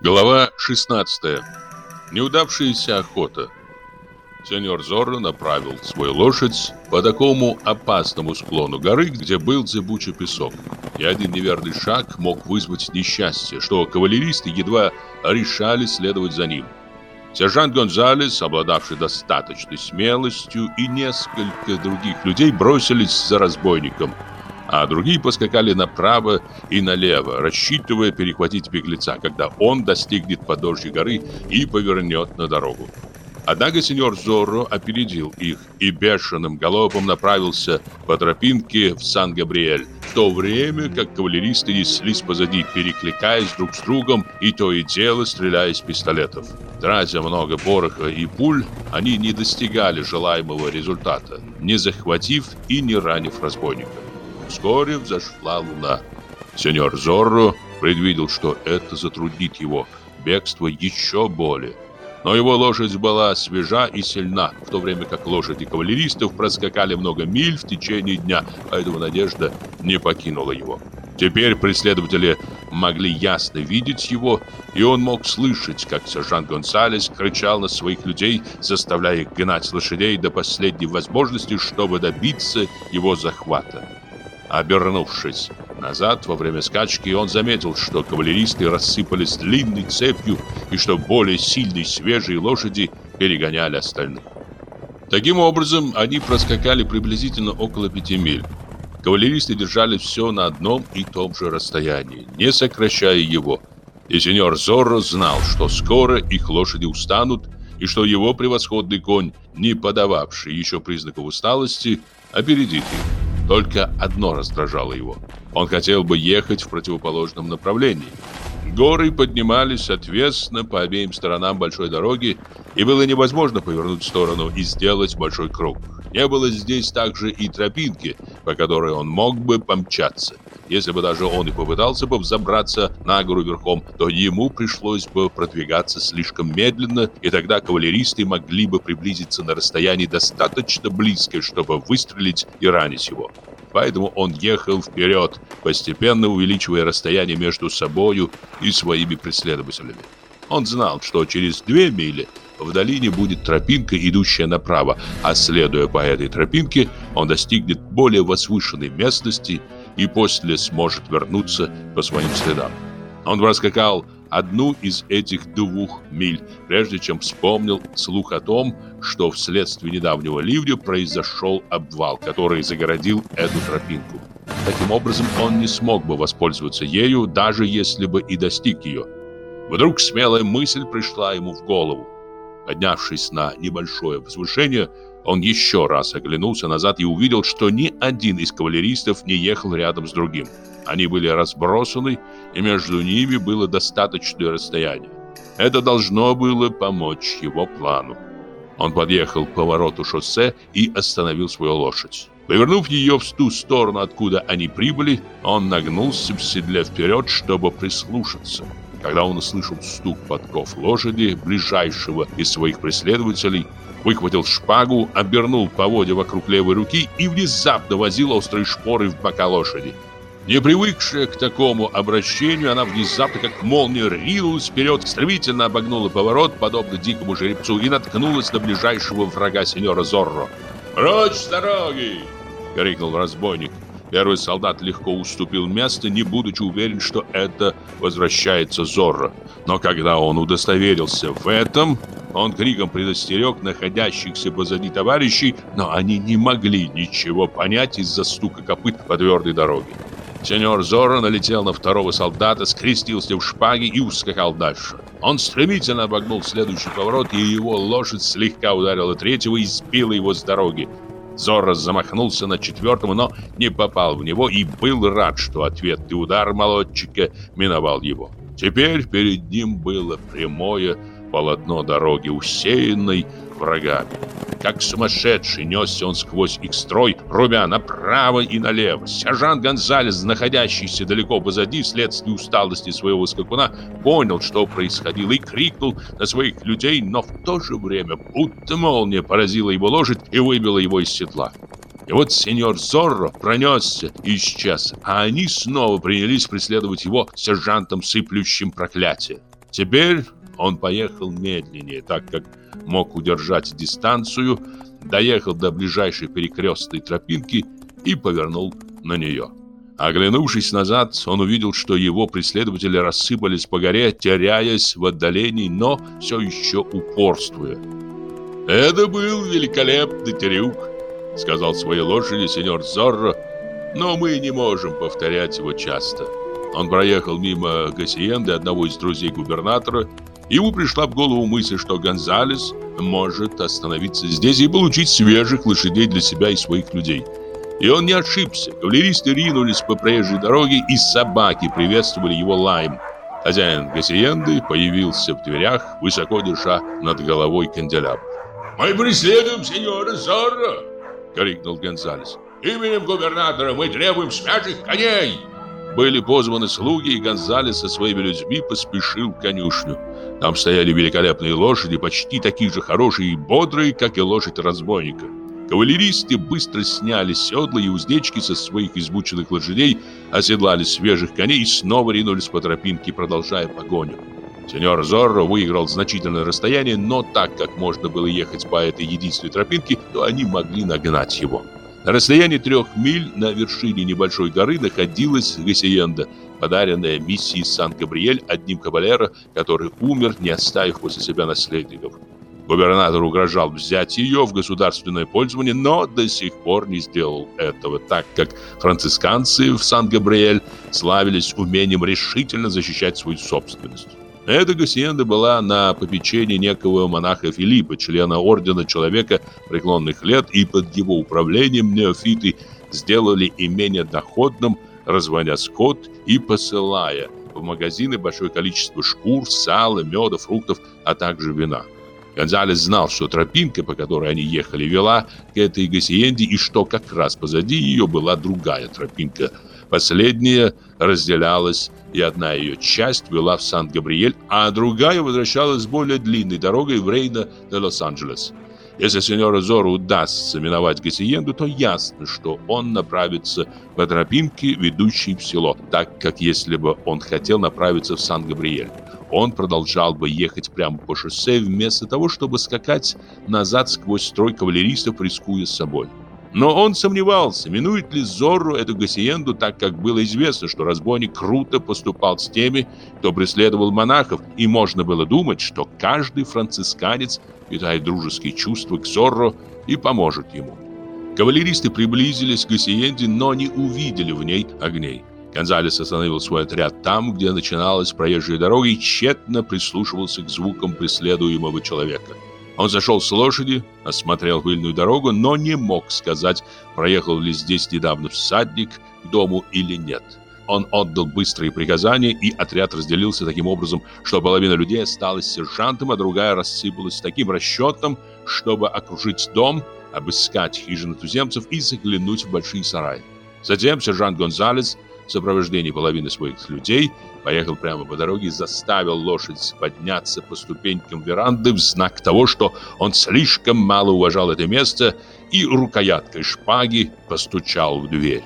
Глава 16. Неудавшаяся охота. Сеньор Зорро направил свою лошадь по такому опасному склону горы, где был зыбучий песок. И один неверный шаг мог вызвать несчастье, что кавалеристы едва решали следовать за ним. Сержант Гонзалес, обладавший достаточной смелостью, и несколько других людей бросились за разбойником – а другие поскакали направо и налево, рассчитывая перехватить беглеца, когда он достигнет подножья горы и повернет на дорогу. Однако сеньор Зорро опередил их и бешеным галопом направился по тропинке в Сан-Габриэль, в то время как кавалеристы неслись позади, перекликаясь друг с другом и то и дело стреляя из пистолетов. Тратя много пороха и пуль, они не достигали желаемого результата, не захватив и не ранив разбойника. Вскоре взошла луна. Сеньор Зорро предвидел, что это затруднит его бегство еще более. Но его лошадь была свежа и сильна, в то время как лошади кавалеристов проскакали много миль в течение дня, поэтому надежда не покинула его. Теперь преследователи могли ясно видеть его, и он мог слышать, как сержант Гонсалес кричал на своих людей, заставляя их гнать лошадей до последней возможности, чтобы добиться его захвата. Обернувшись назад во время скачки, он заметил, что кавалеристы рассыпались длинной цепью и что более сильные свежие лошади перегоняли остальных. Таким образом, они проскакали приблизительно около пяти миль. Кавалеристы держали все на одном и том же расстоянии, не сокращая его. И сеньор Зорро знал, что скоро их лошади устанут, и что его превосходный конь, не подававший еще признаков усталости, опередит их. Только одно раздражало его. Он хотел бы ехать в противоположном направлении. Горы поднимались отвесно по обеим сторонам большой дороги, и было невозможно повернуть в сторону и сделать большой круг. Не было здесь также и тропинки, по которой он мог бы помчаться. Если бы даже он и попытался бы взобраться на гору верхом, то ему пришлось бы продвигаться слишком медленно, и тогда кавалеристы могли бы приблизиться на расстояние достаточно близкое, чтобы выстрелить и ранить его. Поэтому он ехал вперед, постепенно увеличивая расстояние между собою и своими преследователями. Он знал, что через две мили в долине будет тропинка, идущая направо, а следуя по этой тропинке, он достигнет более возвышенной местности и после сможет вернуться по своим следам. Он проскакал одну из этих двух миль, прежде чем вспомнил слух о том, что вследствие недавнего ливня произошел обвал, который загородил эту тропинку. Таким образом, он не смог бы воспользоваться ею, даже если бы и достиг ее. Вдруг смелая мысль пришла ему в голову. Поднявшись на небольшое возвышение, он еще раз оглянулся назад и увидел, что ни один из кавалеристов не ехал рядом с другим. Они были разбросаны, и между ними было достаточное расстояние. Это должно было помочь его плану. Он подъехал к повороту шоссе и остановил свою лошадь. Повернув ее в ту сторону, откуда они прибыли, он нагнулся в седле вперед, чтобы прислушаться. Когда он услышал стук подков лошади, ближайшего из своих преследователей, выхватил шпагу, обернул поводья вокруг левой руки и внезапно возил острые шпоры в бока лошади. Не привыкшая к такому обращению, она внезапно, как молния, ринулась вперед, стремительно обогнула поворот, подобно дикому жеребцу, и наткнулась на ближайшего врага сеньора Зорро. «Прочь с дороги!» — крикнул разбойник. Первый солдат легко уступил место, не будучи уверен, что это возвращается Зорро. Но когда он удостоверился в этом, он криком предостерег находящихся позади товарищей, но они не могли ничего понять из-за стука копыт по твердой дороге. Сеньор Зорро налетел на второго солдата, скрестился в шпаге и ускакал дальше. Он стремительно обогнул следующий поворот, и его лошадь слегка ударила третьего и сбила его с дороги. Зорро замахнулся на четвертого, но не попал в него и был рад, что ответный удар молодчика миновал его. Теперь перед ним было прямое полотно дороги, усеянной врагами. Как сумасшедший несся он сквозь их строй, рубя направо и налево. Сержант Гонзалес, находящийся далеко позади, вследствие усталости своего скакуна, понял, что происходило, и крикнул на своих людей, но в то же время будто молния поразила его лошадь и выбила его из седла. И вот сеньор Зорро пронесся и исчез, а они снова принялись преследовать его сержантом, сыплющим проклятие. Теперь он поехал медленнее, так как мог удержать дистанцию, доехал до ближайшей перекрестной тропинки и повернул на нее. Оглянувшись назад, он увидел, что его преследователи рассыпались по горе, теряясь в отдалении, но все еще упорствуя. «Это был великолепный трюк», — сказал своей лошади сеньор Зорро, «но мы не можем повторять его часто». Он проехал мимо Гассиенды, одного из друзей губернатора, Ему пришла в голову мысль, что Гонзалес может остановиться здесь и получить свежих лошадей для себя и своих людей. И он не ошибся. Кавалеристы ринулись по проезжей дороге, и собаки приветствовали его лаем. Хозяин Гассиенды появился в дверях, высоко держа над головой канделябр. «Мы преследуем сеньора Зорро!» — крикнул Гонзалес. «Именем губернатора мы требуем свежих коней!» Были позваны слуги, и Гонзалес со своими людьми поспешил к конюшню. Там стояли великолепные лошади, почти такие же хорошие и бодрые, как и лошадь разбойника. Кавалеристы быстро сняли седла и уздечки со своих измученных лошадей, оседлали свежих коней и снова ринулись по тропинке, продолжая погоню. Сеньор Зорро выиграл значительное расстояние, но так как можно было ехать по этой единственной тропинке, то они могли нагнать его. На расстоянии трех миль на вершине небольшой горы находилась Гасиенда, подаренная миссией Сан-Габриэль одним кавалера, который умер, не оставив после себя наследников. Губернатор угрожал взять ее в государственное пользование, но до сих пор не сделал этого, так как францисканцы в Сан-Габриэль славились умением решительно защищать свою собственность. Эта гасиенда была на попечении некого монаха Филиппа, члена ордена человека преклонных лет, и под его управлением неофиты сделали имение доходным, разводя скот и посылая в магазины большое количество шкур, сала, меда, фруктов, а также вина. Гонзалес знал, что тропинка, по которой они ехали, вела к этой гасиенде, и что как раз позади ее была другая тропинка – Последняя разделялась, и одна ее часть вела в Сан-Габриэль, а другая возвращалась более длинной дорогой в Рейна де Лос-Анджелес. Если сеньору Зору удастся миновать Гасиенду, то ясно, что он направится по тропинке, ведущей в село, так как если бы он хотел направиться в Сан-Габриэль. Он продолжал бы ехать прямо по шоссе вместо того, чтобы скакать назад сквозь строй кавалеристов, рискуя собой. Но он сомневался, минует ли Зорро эту гасиенду, так как было известно, что разбойник круто поступал с теми, кто преследовал монахов, и можно было думать, что каждый францисканец питает дружеские чувства к Зорро и поможет ему. Кавалеристы приблизились к гасиенде, но не увидели в ней огней. Гонзалес остановил свой отряд там, где начиналась проезжая дорога, и тщетно прислушивался к звукам преследуемого человека. Он зашел с лошади, осмотрел пыльную дорогу, но не мог сказать, проехал ли здесь недавно всадник к дому или нет. Он отдал быстрые приказания, и отряд разделился таким образом, что половина людей осталась сержантом, а другая рассыпалась с таким расчетом, чтобы окружить дом, обыскать хижины туземцев и заглянуть в большие сараи. Затем сержант Гонзалес в сопровождении половины своих людей поехал прямо по дороге и заставил лошадь подняться по ступенькам веранды в знак того, что он слишком мало уважал это место и рукояткой шпаги постучал в дверь.